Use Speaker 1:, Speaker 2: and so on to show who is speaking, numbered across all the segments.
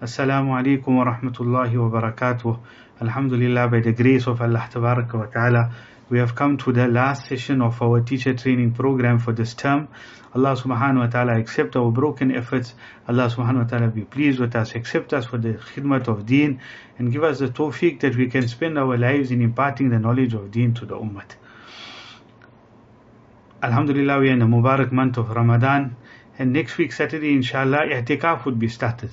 Speaker 1: Assalamu alaikum wa rahmatullahi wa barakatuh. Alhamdulillah, by the grace of Allah wa ta'ala, we have come to the last session of our teacher training program for this term. Allah subhanahu wa ta'ala accept our broken efforts. Allah subhanahu wa ta'ala be pleased with us, accept us for the khidmat of deen, and give us the tawfiq that we can spend our lives in imparting the knowledge of deen to the ummah. Alhamdulillah, we are in the Mubarak month of Ramadan, and next week, Saturday, inshallah, i'tikaf would be started.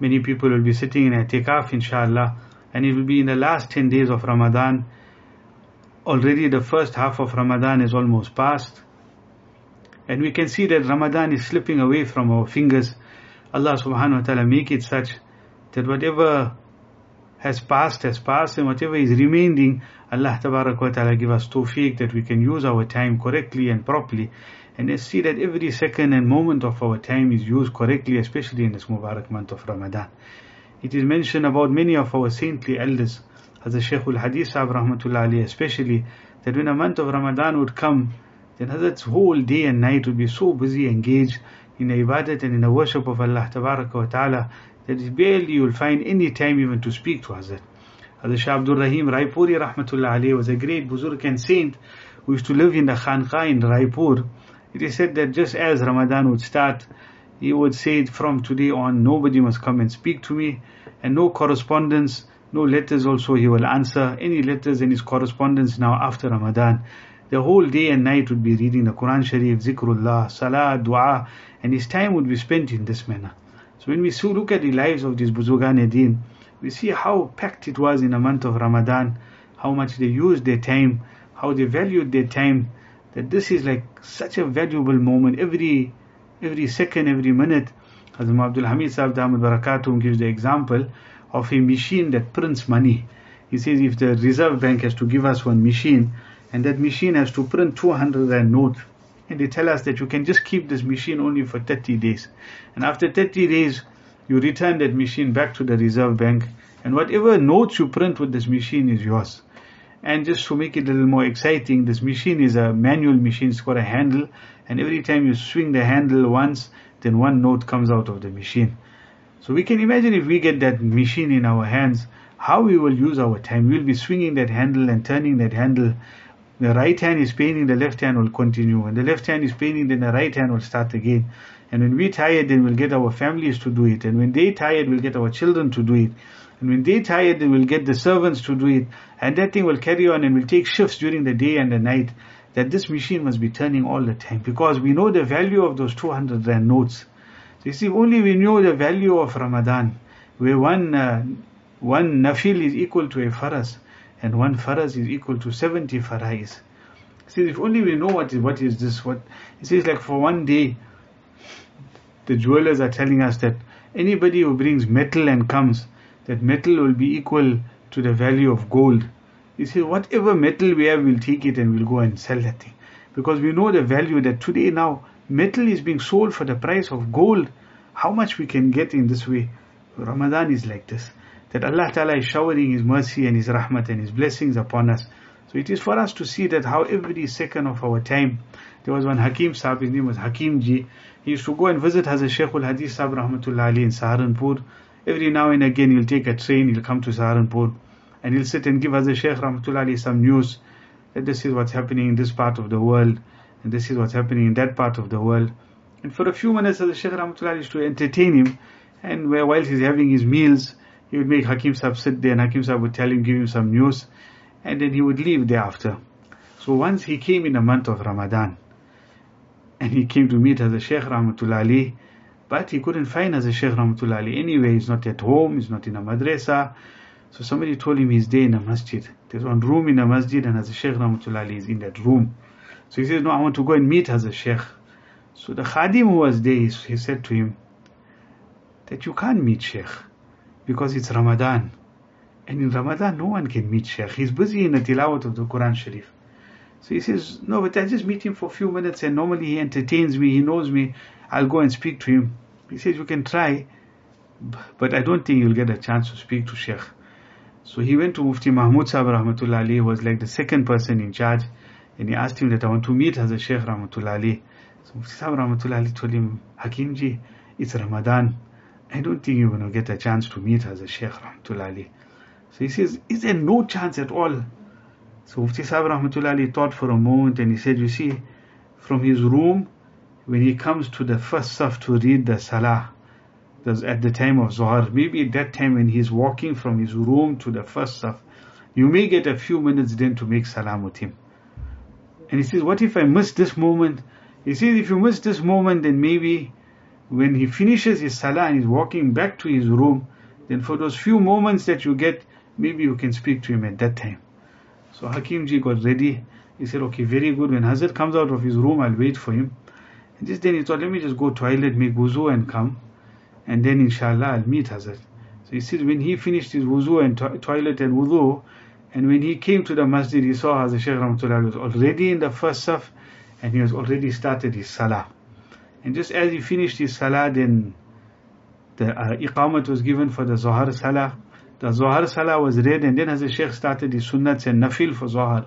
Speaker 1: Many people will be sitting in i'tikaf, inshallah, and it will be in the last 10 days of Ramadan. Already the first half of Ramadan is almost past. And we can see that Ramadan is slipping away from our fingers. Allah subhanahu wa ta'ala make it such that whatever has passed has passed and whatever is remaining, Allah wa ta'ala give us tawfiq that we can use our time correctly and properly and I see that every second and moment of our time is used correctly, especially in this Mubarak month of Ramadan. It is mentioned about many of our saintly elders, the Shaykh al-Hadith Sahib especially, that when a month of Ramadan would come, then Hazrat's whole day and night would be so busy engaged in the ibadat and in the worship of Allah wa ta'ala that barely you will find any time even to speak to Hazrat. Hazrat Shah Abdul Rahim Raipuri Rahmatullah Ali was a great Buzurg and saint who used to live in the Khanqa in Raipur it is said that just as Ramadan would start, he would say from today on, nobody must come and speak to me, and no correspondence, no letters also he will answer. Any letters in his correspondence now after Ramadan. The whole day and night would be reading the Quran Sharif, Zikrullah, Salah, Dua, and his time would be spent in this manner. So when we look at the lives of these Buzurgan Deen, we see how packed it was in the month of Ramadan, how much they used their time, how they valued their time, that this is like such a valuable moment. Every every second every minute Hazrat Abdul Hamid Sahib Dhamad Barakatum gives the example of a machine that prints money. He says if the reserve bank has to give us one machine and that machine has to print 200 rand note and they tell us that you can just keep this machine only for 30 days and after 30 days you return that machine back to the reserve bank and whatever notes you print with this machine is yours and just to make it a little more exciting, this machine is a manual machine, it's got a handle, and every time you swing the handle once, then one note comes out of the machine. So we can imagine if we get that machine in our hands, how we will use our time. We'll be swinging that handle and turning that handle. The right hand is paining, the left hand will continue. When the left hand is paining, then the right hand will start again. And when we're tired, then we'll get our families to do it. And when they're tired, we'll get our children to do it. And when they're tired, we'll get the servants to do it. And that thing will carry on and will take shifts during the day and the night. That this machine must be turning all the time. Because we know the value of those 200 rand notes. So you see, only we know the value of Ramadan. Where one, uh, one nafil is equal to a faras, And one faras is equal to 70 farais. See, if only we know what is, what is this, what, it says like for one day, the jewelers are telling us that anybody who brings metal and comes, that metal will be equal to the value of gold. You see, whatever metal we have, we'll take it and we'll go and sell that thing. Because we know the value that today now metal is being sold for the price of gold. How much we can get in this way. Ramadan is like this. That Allah Ta'ala is showering His mercy and His rahmat and His blessings upon us. So it is for us to see that how every second of our time, there was one Hakim Sahib, his name was Hakim Ji. He used to go and visit Hazrat Shaykh al Hadith Sahib Rahmatullah Ali in Saharanpur. Every now and again he'll take a train, he'll come to Saharanpur and he'll sit and give us a Shaykh Rahmatullah some news that this is what's happening in this part of the world and this is what's happening in that part of the world. And for a few minutes the Shaykh Rahmatullah used to entertain him and whilst he's having his meals, he would make Hakim Sahib sit there and Hakim Sahib would tell him, give him some news and then he would leave thereafter. So once he came in the month of Ramadan and he came to meet Hazrat Shaykh Rahmatullah but he couldn't find a Shaykh Rahmatullah anyway. He's not at home, he's not in a madrasa. So somebody told him he's there in a masjid. There's one room in a masjid and as a Shaykh Rahmatullah is in that room. So he says, no, I want to go and meet as a Shaykh. So the Khadim who was there, he said to him, that you can't meet Shaykh because it's Ramadan. And in Ramadan, no one can meet Sheikh. He's busy in the tilawat of the Quran Sharif. So he says, no, but I just meet him for a few minutes and normally he entertains me, he knows me, I'll go and speak to him. He says, you can try, but I don't think you'll get a chance to speak to Sheikh. So he went to Mufti Mahmud Sahib Rahmatullah Ali, who was like the second person in charge, and he asked him that I want to meet as a Sheikh Rahmatullah Ali. So Mufti Sahib Rahmatullah Ali told him, Hakimji, it's Ramadan. I don't think you're going to get a chance to meet as a Sheikh Rahmatullah Ali. So he says, is there no chance at all? So Mufti Sahib Rahmatullah Ali thought for a moment and he said, you see, from his room, when he comes to the first saf to read the Salah, at the time of Zohar, maybe at that time when he's walking from his room to the first saf, you may get a few minutes then to make salam with him. And he says, what if I miss this moment? He says, if you miss this moment, then maybe when he finishes his salah and he's walking back to his room, then for those few moments that you get, maybe you can speak to him at that time. So Hakimji got ready. He said, okay, very good. When Hazrat comes out of his room, I'll wait for him. And just then he thought, let me just go toilet, make wuzu and come and then inshallah I'll meet Hazrat. So he says when he finished his wuzu and to- toilet and wuzu, and when he came to the masjid, he saw Hazrat Shaykh Rahmatullah was already in the first saf and he was already started his salah. And just as he finished his salah, then the uh, iqamat was given for the Zohar salah. The Zohar salah was read and then Hazrat Shaykh started his sunnats and nafil for Zohar.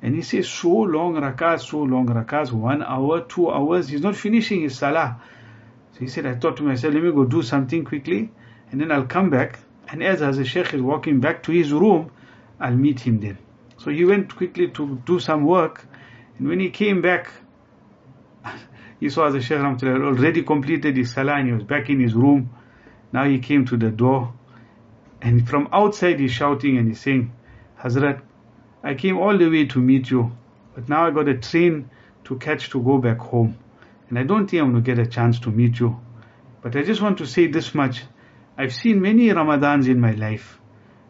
Speaker 1: And he says, so long rakats, so long rakats, one hour, two hours, he's not finishing his salah. So he said, I thought to myself, let me go do something quickly, and then I'll come back. And as Hazrat Sheikh is walking back to his room, I'll meet him then. So he went quickly to do some work, and when he came back, he saw Hazrat Sheikh Rahmatullah already completed his salah and he was back in his room. Now he came to the door, and from outside he's shouting and he's saying, Hazrat, I came all the way to meet you, but now I got a train to catch to go back home. And I don't think I'm going to get a chance to meet you. But I just want to say this much. I've seen many Ramadans in my life.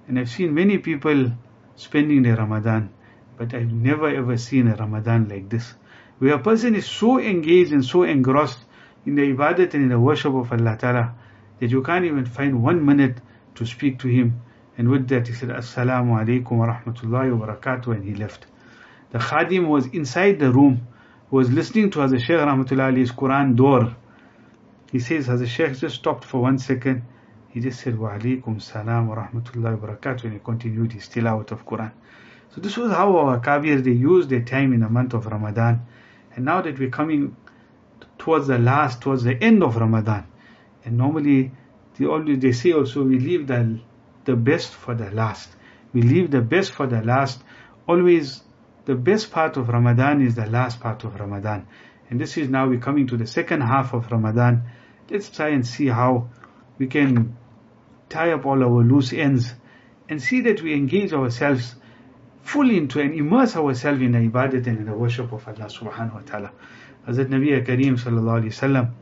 Speaker 1: And I've seen many people spending their Ramadan. But I've never ever seen a Ramadan like this. Where a person is so engaged and so engrossed in the ibadat and in the worship of Allah Ta'ala that you can't even find one minute to speak to him. And with that he said, Assalamu alaikum wa rahmatullahi wa barakatuh and he left. The khadim was inside the room was listening to Hazrat Shaykh Rahmatullah Ali's Quran door. He says, Hazrat Shaykh just stopped for one second. He just said, Wa alaikum salam wa rahmatullahi wa barakatuh, and he continued his tilawat of Quran. So this was how our Kabir, they used their time in the month of Ramadan. And now that we're coming towards the last, towards the end of Ramadan, and normally they always they say also we leave the the best for the last. We leave the best for the last. Always the best part of Ramadan is the last part of Ramadan. And this is now we're coming to the second half of Ramadan. Let's try and see how we can tie up all our loose ends and see that we engage ourselves fully into and immerse ourselves in the ibadat and in the worship of Allah subhanahu wa ta'ala. Hazrat Nabi Kareem sallallahu alayhi wasallam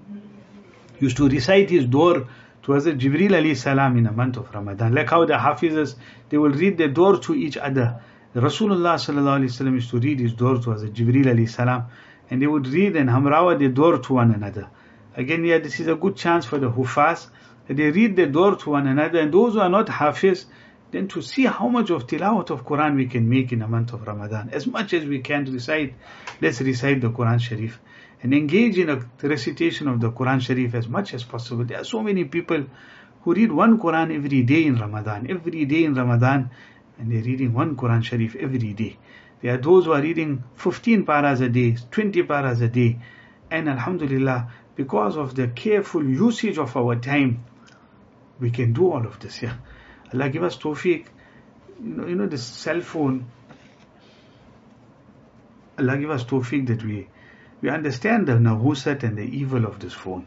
Speaker 1: used to recite his door to Hazrat Jibreel alayhi salam in the month of Ramadan. Like how the Hafizas, they will read their door to each other. Rasulullah sallallahu used to read his door to Hazrat Jibreel alayhi salam and they would read and hamrawa their door to one another. Again, yeah, this is a good chance for the Huffaz they read their door to one another and those who are not Hafiz, then to see how much of tilawat of Quran we can make in a month of Ramadan. As much as we can recite, let's recite the Quran Sharif and engage in a recitation of the Quran Sharif as much as possible. There are so many people who read one Quran every day in Ramadan, every day in Ramadan, and they're reading one Quran Sharif every day. There are those who are reading 15 paras a day, 20 paras a day, and Alhamdulillah, because of the careful usage of our time, we can do all of this. Yeah, Allah give us tawfiq. You know, you know this cell phone. Allah give us tawfiq that we we understand the nahusat and the evil of this phone.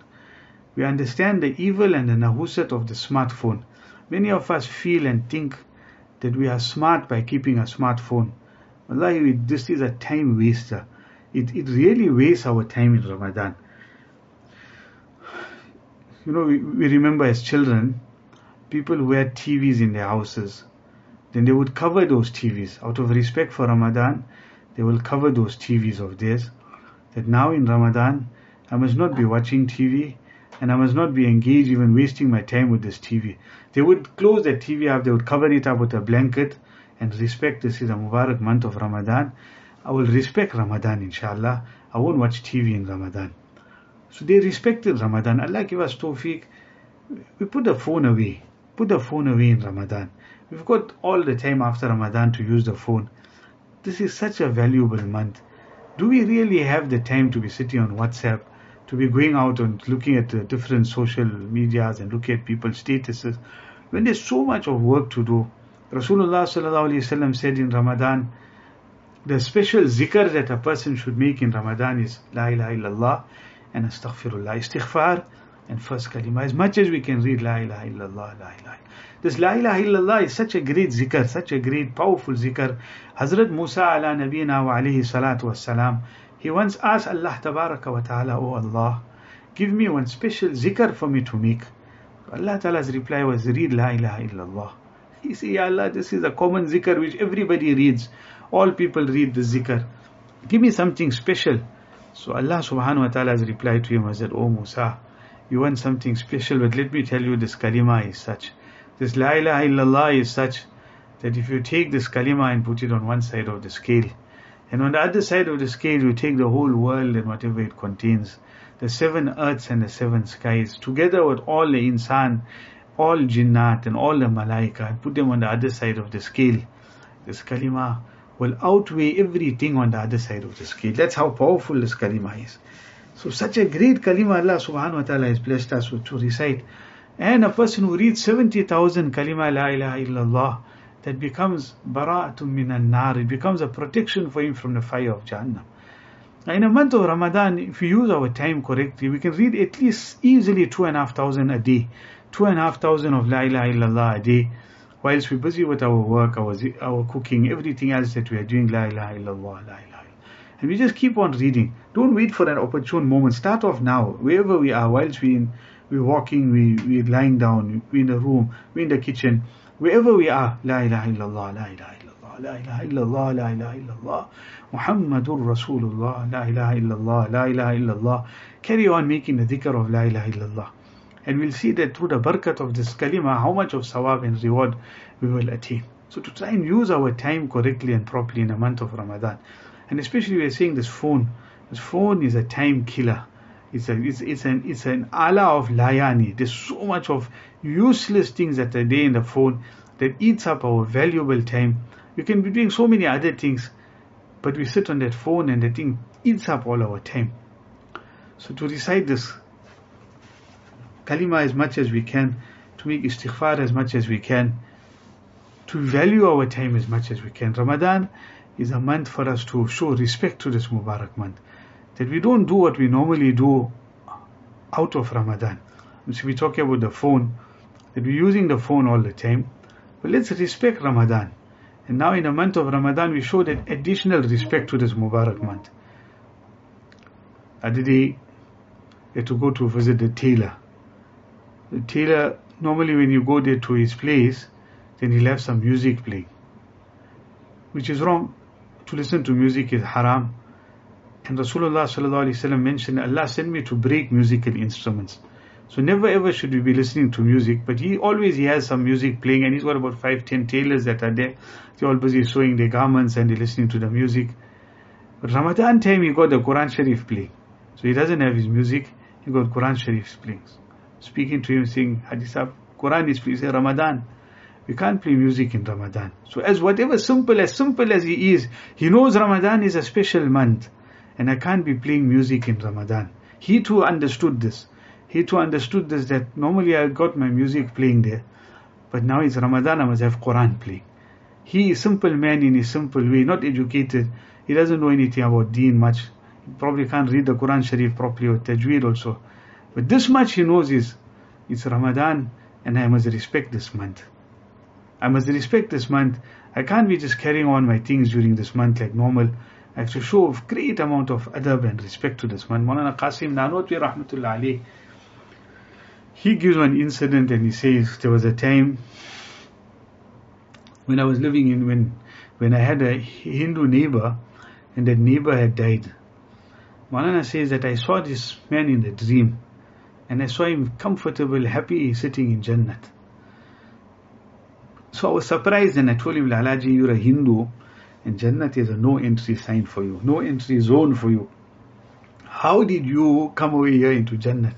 Speaker 1: We understand the evil and the nahusat of the smartphone. Many of us feel and think that we are smart by keeping a smartphone. Wallahi, this is a time waster. It, it really wastes our time in Ramadan. You know, we, we remember as children, people who had TVs in their houses. Then they would cover those TVs. Out of respect for Ramadan, they will cover those TVs of theirs. That now in Ramadan, I must not be watching TV. And I must not be engaged even wasting my time with this TV. They would close that TV up, they would cover it up with a blanket and respect this is a Mubarak month of Ramadan. I will respect Ramadan inshallah. I won't watch TV in Ramadan. So they respected Ramadan. Allah give us tawfiq. We put the phone away. Put the phone away in Ramadan. We've got all the time after Ramadan to use the phone. This is such a valuable month. Do we really have the time to be sitting on WhatsApp, to be going out and looking at the different social medias and looking at people's statuses when there's so much of work to do? Rasulullah said in Ramadan, the special zikr that a person should make in Ramadan is La ilaha illallah and astaghfirullah. Istighfar and first kalima. As much as we can read La ilaha illallah, La ilaha This La ilaha illallah is such a great zikr, such a great powerful zikr. Hazrat Musa ala wa alayhi salatu he once asked Allah tabaraka wa ta'ala, Oh Allah, give me one special zikr for me to make. Allah Ta'ala's reply was, read La ilaha illallah. He said, Ya Allah, this is a common zikr which everybody reads. All people read the zikr. Give me something special. So Allah subhanahu wa ta'ala has replied to him and said, Oh Musa, you want something special, but let me tell you this kalima is such. This la ilaha illallah is such that if you take this kalima and put it on one side of the scale, and on the other side of the scale you take the whole world and whatever it contains, the seven earths and the seven skies, together with all the insan, all jinnat and all the malaika, and put them on the other side of the scale, this kalima will outweigh everything on the other side of the scale. That's how powerful this kalima is. So such a great kalima Allah subhanahu wa ta'ala has blessed us with to recite. And a person who reads 70,000 kalima la ilaha illallah, that becomes bara'atun minan nar, it becomes a protection for him from the fire of Jahannam. Now in a month of Ramadan, if we use our time correctly, we can read at least easily two and a half thousand a day. Two and a half thousand of la ilaha illallah a day whilst we're busy with our work, our, our cooking, everything else that we are doing, la ilaha illallah, la ilaha And we just keep on reading. Don't wait for an opportune moment. Start off now, wherever we are, whilst we in, we're walking, we, we're lying down, we're in the room, we're in the kitchen, wherever we are, la ilaha illallah, la ilaha illallah, la ilaha illallah, la ilaha illallah, Muhammadur Rasulullah, la ilaha illallah, la ilaha illallah. Carry on making the dhikr of la ilaha illallah. And we'll see that through the barakat of this kalima, how much of sawab and reward we will attain. So to try and use our time correctly and properly in a month of Ramadan. And especially we are saying this phone. This phone is a time killer. It's a it's it's an it's an ala of layani. There's so much of useless things that are there in the phone that eats up our valuable time. You can be doing so many other things, but we sit on that phone and the thing eats up all our time. So to recite this kalima as much as we can, to make istighfar as much as we can, to value our time as much as we can. Ramadan is a month for us to show respect to this Mubarak month. That we don't do what we normally do out of Ramadan. So we talk about the phone, that we're using the phone all the time. But let's respect Ramadan. And now in the month of Ramadan, we show that additional respect to this Mubarak month. We had to go to visit the tailor the tailor normally when you go there to his place then he'll have some music playing which is wrong to listen to music is haram and Rasulullah sallallahu mentioned Allah sent me to break musical instruments so never ever should we be listening to music but he always he has some music playing and he's got about five ten tailors that are there they're all busy sewing their garments and they're listening to the music but Ramadan time he got the Quran Sharif playing so he doesn't have his music he got Quran Sharif playing speaking to him saying, Hadith Quran is please Ramadan. We can't play music in Ramadan. So as whatever simple, as simple as he is, he knows Ramadan is a special month. And I can't be playing music in Ramadan. He too understood this. He too understood this that normally I got my music playing there. But now it's Ramadan, I must have Quran playing. He is simple man in his simple way, not educated. He doesn't know anything about deen much. He probably can't read the Quran Sharif properly or tajweed also. But this much he knows is it's Ramadan and I must respect this month. I must respect this month. I can't be just carrying on my things during this month like normal. Have to show a great amount of adab and respect to this month. Maulana Qasim Nanotwi Rahmatullah Ali, he gives one incident and he says there was a time when I was living in when when I had a Hindu neighbor and that neighbor had died. Maulana says that I saw this man in a dream And I saw him comfortable, happy, sitting in Jannat. So I was surprised and I told him, Lalaji, you're a Hindu and Jannat is a no entry sign for you, no entry zone for you. How did you come over here into Jannat?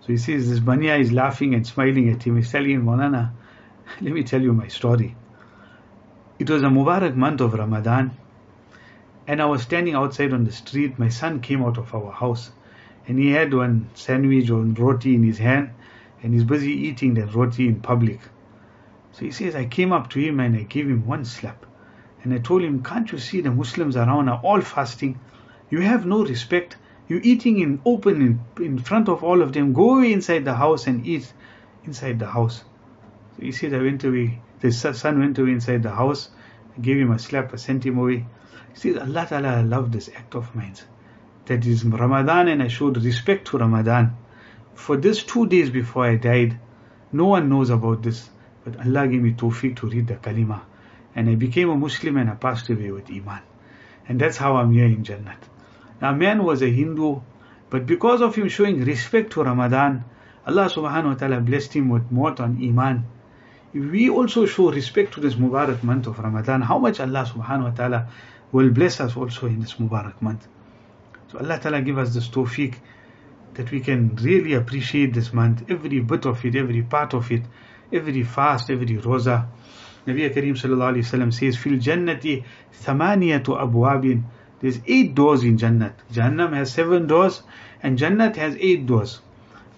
Speaker 1: So he says, this Banya is laughing and smiling at him. He's telling him, Maulana, let me tell you my story. It was a Mubarak month of Ramadan and I was standing outside on the street. My son came out of our house and he had one sandwich or roti in his hand and he's busy eating that roti in public. So he says, I came up to him and I gave him one slap. And I told him, Can't you see the Muslims around are all fasting? You have no respect. You're eating in open in, in front of all of them. Go away inside the house and eat inside the house. So he said, I went away. The son went away inside the house. I gave him a slap. I sent him away. He says, Allah Ta'ala loved this act of mine. That is Ramadan and I showed respect to Ramadan. For this two days before I died, no one knows about this. But Allah gave me tawfiq to read the kalima. And I became a Muslim and I passed away with Iman. And that's how I'm here in Jannat. Now man was a Hindu, but because of him showing respect to Ramadan, Allah subhanahu wa ta'ala blessed him with more on Iman. We also show respect to this Mubarak month of Ramadan, how much Allah subhanahu wa ta'ala will bless us also in this Mubarak month. So Allah ta'ala give us this tawfiq that we can really appreciate this month, every bit of it, every part of it, every fast, every roza. Nabi Kareem sallallahu alayhi wasallam says, "Fil jannati thamaniyatu abwabin." There's eight doors in Jannat. Jahannam has seven doors, and Jannat has eight doors.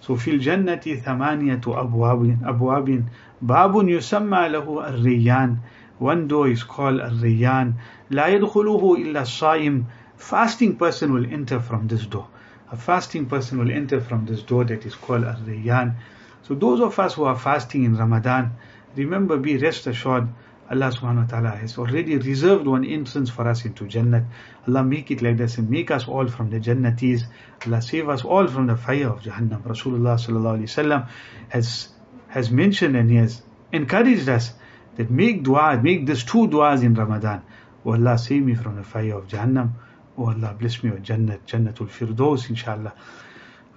Speaker 1: So fil jannati thamaniyatu abwabin. Abwabin. Babun yusamma lahu ar-riyyan. One door is called ar-riyyan. La yadkhuluhu illa saim. Fasting person will enter from this door. A fasting person will enter from this door that is called ar-riyyan. So those of us who are fasting in Ramadan, remember, be rest assured, Allah subhanahu wa ta'ala has already reserved one entrance for us into Jannat. Allah make it like this and make us all from the Jannatis. Allah save us all from the fire of Jahannam. Rasulullah sallallahu alayhi wasallam has, has mentioned and he has encouraged us that make dua, make this two duas in Ramadan. Oh Allah, save me from the fire of Jahannam. Oh Allah, bless me with Jannat, Jannatul Firdaus, inshallah.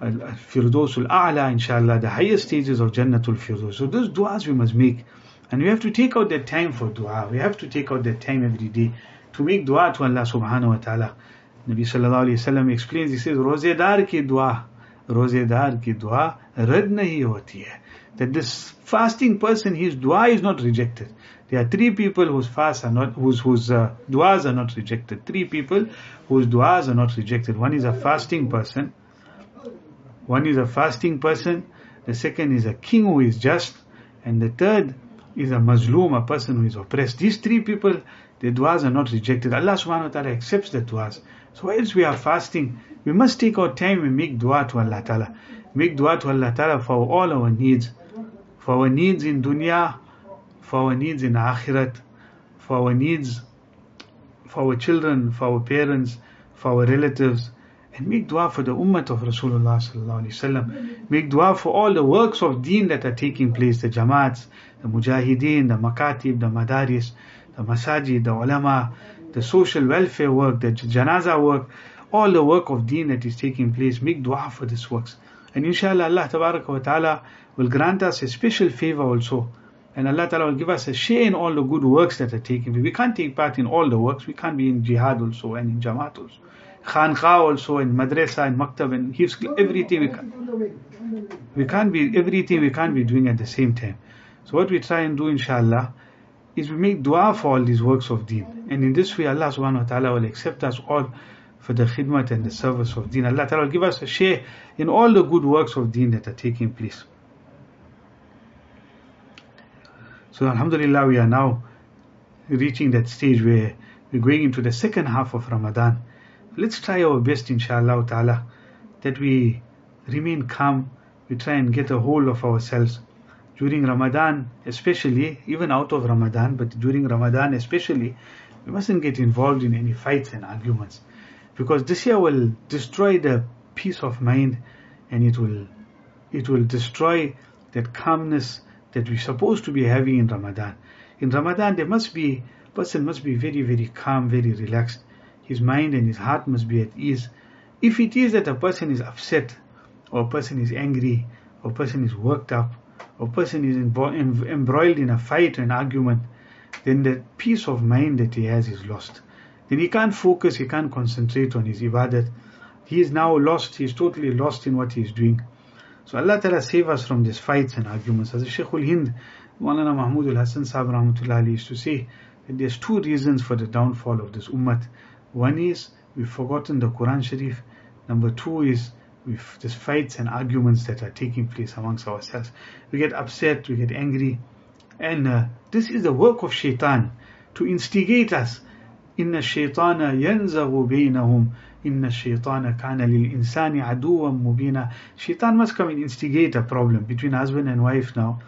Speaker 1: Al-Firdaus al-A'la, inshallah, the highest stages of Jannatul Firdaus. So those du'as we must make. And we have to take out that time for dua. We have to take out that time every day to make dua to Allah subhanahu wa ta'ala. Nabi sallallahu alayhi wa sallam explains, he says, Rozedar ki dua, Rozedar ki dua, rad nahi hoti hai. That this fasting person, his dua is not rejected. There are three people whose fasts are not, whose, whose uh, duas are not rejected. Three people whose duas are not rejected. One is a fasting person, one is a fasting person, the second is a king who is just, and the third is a mazloom, a person who is oppressed. These three people, the du'as are not rejected. Allah subhanahu wa ta'ala accepts the du'as. So whilst we are fasting, we must take our time and make dua to Allah ta'ala. Make dua to Allah ta'ala for all our needs. For our needs in dunya, for our needs in akhirat, for our needs, for our children, for our parents, for our relatives, and make dua for the ummah of Rasulullah sallallahu alaihi wasallam. Make dua for all the works of deen that are taking place, the jamaats, the mujahideen, the makatib, the madaris, the masajid, the ulama, the social welfare work, the janaza work, all the work of deen that is taking place. Make dua for these works. And inshallah Allah wa ta'ala will grant us a special favor also. And Allah Ta'ala will give us a share in all the good works that are taking place. We can't take part in all the works. We can't be in jihad also and in jamaat also. Khanqa also and madrasa and maktab and hifz, everything we can, we can't be everything we can't be doing at the same time. So what we try and do inshallah is we make dua for all these works of deen. And in this way Allah subhanahu wa ta'ala will accept us all for the khidmat and the service of deen. Allah ta'ala will give us a share in all the good works of deen that are taking place. So Alhamdulillah we are now reaching that stage where we're going into the second half of Ramadan let's try our best inshallah ta'ala that we remain calm. We try and get a hold of ourselves. During ramadan especially even out of ramadan but during ramadan especially we mustn't get involved in any fights and arguments. Because this year will destroy the peace of mind and it will it will destroy that calmness that we're supposed to be having in ramadan. In ramadan there must be person must be very very calm very relaxed his mind and his heart must be at ease. If it is that a person is upset or a person is angry, or a person is worked up, or a person is embroiled in a fight or an argument, then the peace of mind that he has is lost. Then he can't focus, he can't concentrate on his ibadat. He is now lost, he is totally lost in what he is doing. So Allah Ta'ala save us from these fights and arguments. As Shaykh al-Hind, Maulana Mahmud al-Hasan Sahib Rahmatullah used to say that there's two reasons for the downfall of this ummah. One is we've forgotten the Quran Sharif. Number two is with these fights and arguments that are taking place amongst ourselves. We get upset, we get angry, and uh, this is the work of shaitan to instigate us. إن الشيطان ينزغ بينهم إن الشيطان كان للإنسان عدوا مبينا Shaitan must come and instigate a problem between husband and wife now.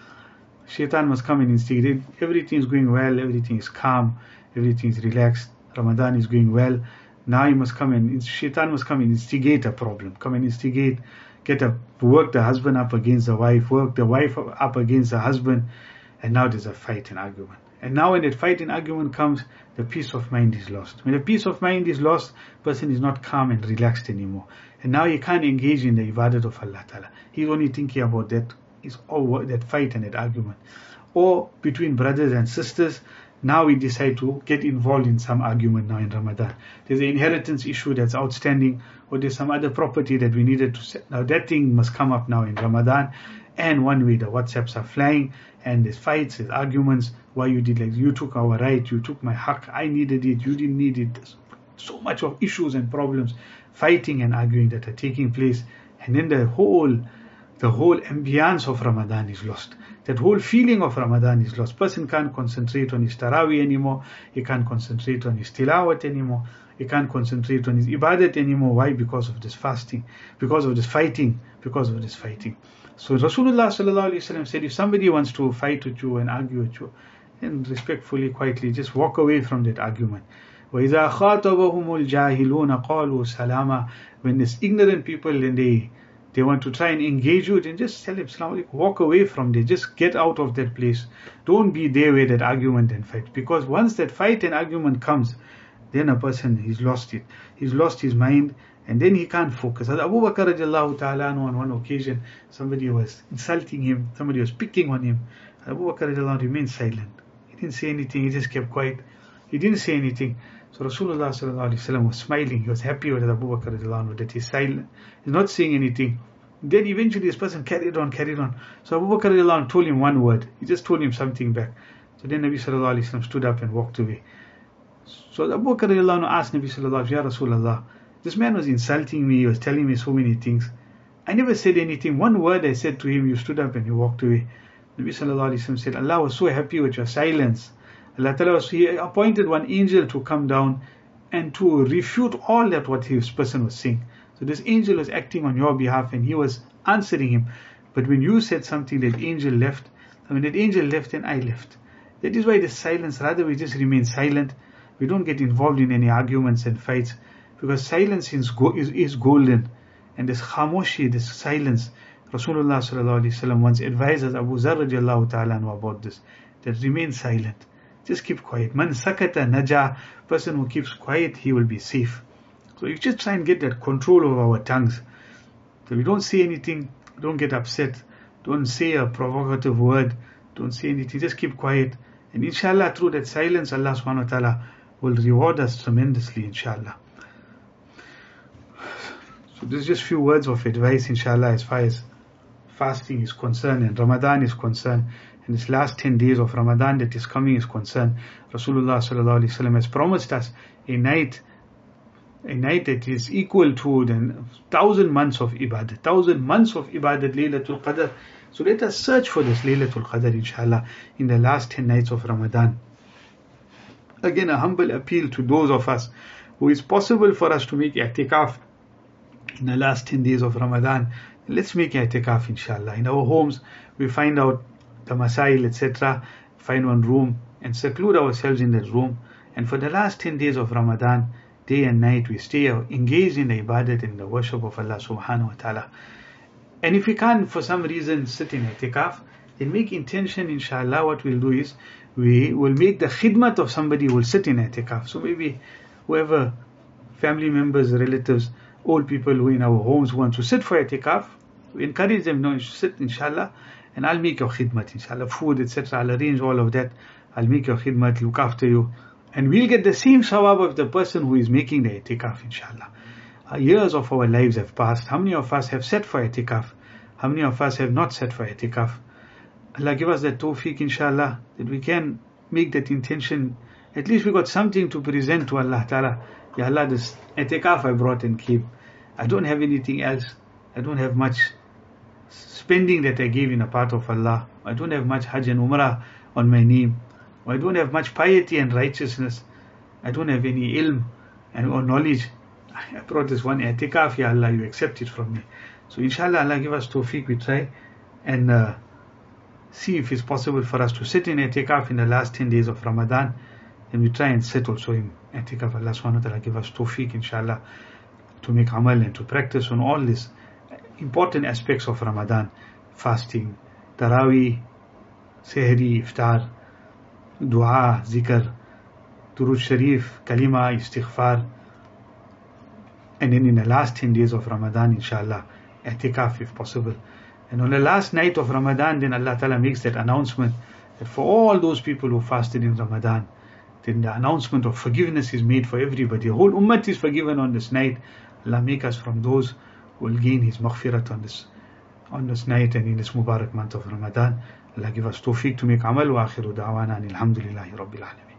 Speaker 1: Shaitan must come and instigate. Everything is going well, everything is calm, everything is relaxed. Ramadan is going well. Now he must come and Shaitan must come and instigate a problem. Come and instigate, get a work the husband up against the wife, work the wife up against the husband, and now there's a fight and argument. And now when that fight and argument comes, the peace of mind is lost. When the peace of mind is lost, person is not calm and relaxed anymore. And now he can't engage in the ibadat of Allah Ta'ala. He's only thinking about that is all that fight and that argument. Or between brothers and sisters, now we decide to get involved in some argument now in Ramadan. There's an inheritance issue that's outstanding, or there's some other property that we needed to set. Now that thing must come up now in Ramadan. And one way the WhatsApps are flying, and there's fights, there's arguments. Why you did like you took our right, you took my haq, I needed it, you didn't need it. There's so much of issues and problems, fighting and arguing that are taking place, and then the whole the whole ambience of Ramadan is lost. That whole feeling of Ramadan is lost. Person can't concentrate on his tarawih anymore. He can't concentrate on his tilawat anymore. He can't concentrate on his ibadat anymore. Why? Because of this fasting, because of this fighting, because of this fighting. So Rasulullah said, if somebody wants to fight with you and argue with you, then respectfully, quietly, just walk away from that argument. وَإِذَا خَاطَبَهُمُ الْجَاهِلُونَ قَالُوا سَلَامًا When there's ignorant people and they they want to try and engage you, then just tell them, walk away from there. Just get out of that place. Don't be there with that argument and fight. Because once that fight and argument comes, then a person, he's lost it. He's lost his mind and then he can't focus. Abu Bakr radiallahu ta'ala on one occasion, somebody was insulting him, somebody was picking on him. Abu Bakr radiallahu remained silent. He didn't say anything, he just kept quiet. He didn't say anything. So Rasulullah was smiling. He was happy with Abu Bakr that he's silent. He's not saying anything. Then eventually this person carried on, carried on. So Abu Bakr told him one word. He just told him something back. So then Nabi sallallahu stood up and walked away. So Abu Bakr asked Nabi sallallahu Ya Rasulullah, this man was insulting me, he was telling me so many things. I never said anything. One word I said to him, you stood up and you walked away. Nabi Sallallahu said, Allah was so happy with your silence. He appointed one angel to come down and to refute all that what his person was saying. So this angel was acting on your behalf and he was answering him. But when you said something, that angel left. when that angel left, then I left. That is why the silence, rather we just remain silent. We don't get involved in any arguments and fights because silence is, is, is golden and this khamoshi, this silence Rasulullah once advised us Abu Zar ta'ala about this that remain silent just keep quiet. Man sakata naja person who keeps quiet he will be safe. So you just try and get that control over our tongues. So we don't say anything don't get upset don't say a provocative word don't say anything just keep quiet. And inshallah through that silence Allah subhanahu wa ta'ala will reward us tremendously inshallah. So this is just few words of advice, inshallah, as far as fasting is concerned and Ramadan is concerned. And this last 10 days of Ramadan that is coming is concerned. Rasulullah sallallahu has promised us a night, a night that is equal to the thousand months of ibadah, thousand months of ibadah, Laylatul Qadr. So let us search for this Laylatul Qadr, inshallah, in the last 10 nights of Ramadan. Again, a humble appeal to those of us who is possible for us to make i'tikaf in the last 10 days of Ramadan, let's make i'tikaf inshallah. In our homes, we find out the masail, etc., find one room and seclude ourselves in that room. And for the last 10 days of Ramadan, day and night, we stay engaged in the ibadat and the worship of Allah subhanahu wa ta'ala. And if we can't, for some reason, sit in i'tikaf, then make intention, inshallah, what we'll do is, we will make the khidmat of somebody who will sit in i'tikaf. So maybe whoever, family members, relatives, old people who in our homes want to sit for itikaf, We encourage them, no, sit inshallah, and I'll make your khidmat inshallah, food, etc. I'll arrange all of that. I'll make your khidmat, look after you. And we'll get the same sawab of the person who is making the itikaf inshallah. Uh, years of our lives have passed. How many of us have set for itikaf? How many of us have not set for itikaf? Allah give us that tawfiq inshallah, that we can make that intention. At least we got something to present to Allah Ta'ala. Ya Allah, this itikaf I brought and came. I don't have anything else. I don't have much spending that I give in a path of Allah. I don't have much Hajj and Umrah on my name. I don't have much piety and righteousness. I don't have any ilm and or knowledge. I brought this one i'tikaf, Ya Allah, you accept it from me. So inshallah, Allah give us tawfiq, we try and uh, see if it's possible for us to sit in i'tikaf in the last 10 days of Ramadan. And we try and sit also in i'tikaf. Allah subhanahu wa ta'ala give us tawfiq, inshallah, to make amal and to practice on all these important aspects of Ramadan. Fasting, Taraweeh, Sehri, Iftar, Dua, Zikr, Durud Sharif, Kalima, Istighfar, and then in the last 10 days of Ramadan, inshallah, i'tikaf if possible. And on the last night of Ramadan, then Allah Ta'ala makes that announcement that for all those people who fasted in Ramadan, then the announcement of forgiveness is made for everybody. The whole ummah is forgiven on this night. Allah make us from those will gain His maghfirat on this on this night and in this Mubarak month of Ramadan. Allah give us tawfiq to make amal wa akhiru da'wana alhamdulillahi rabbil alameen.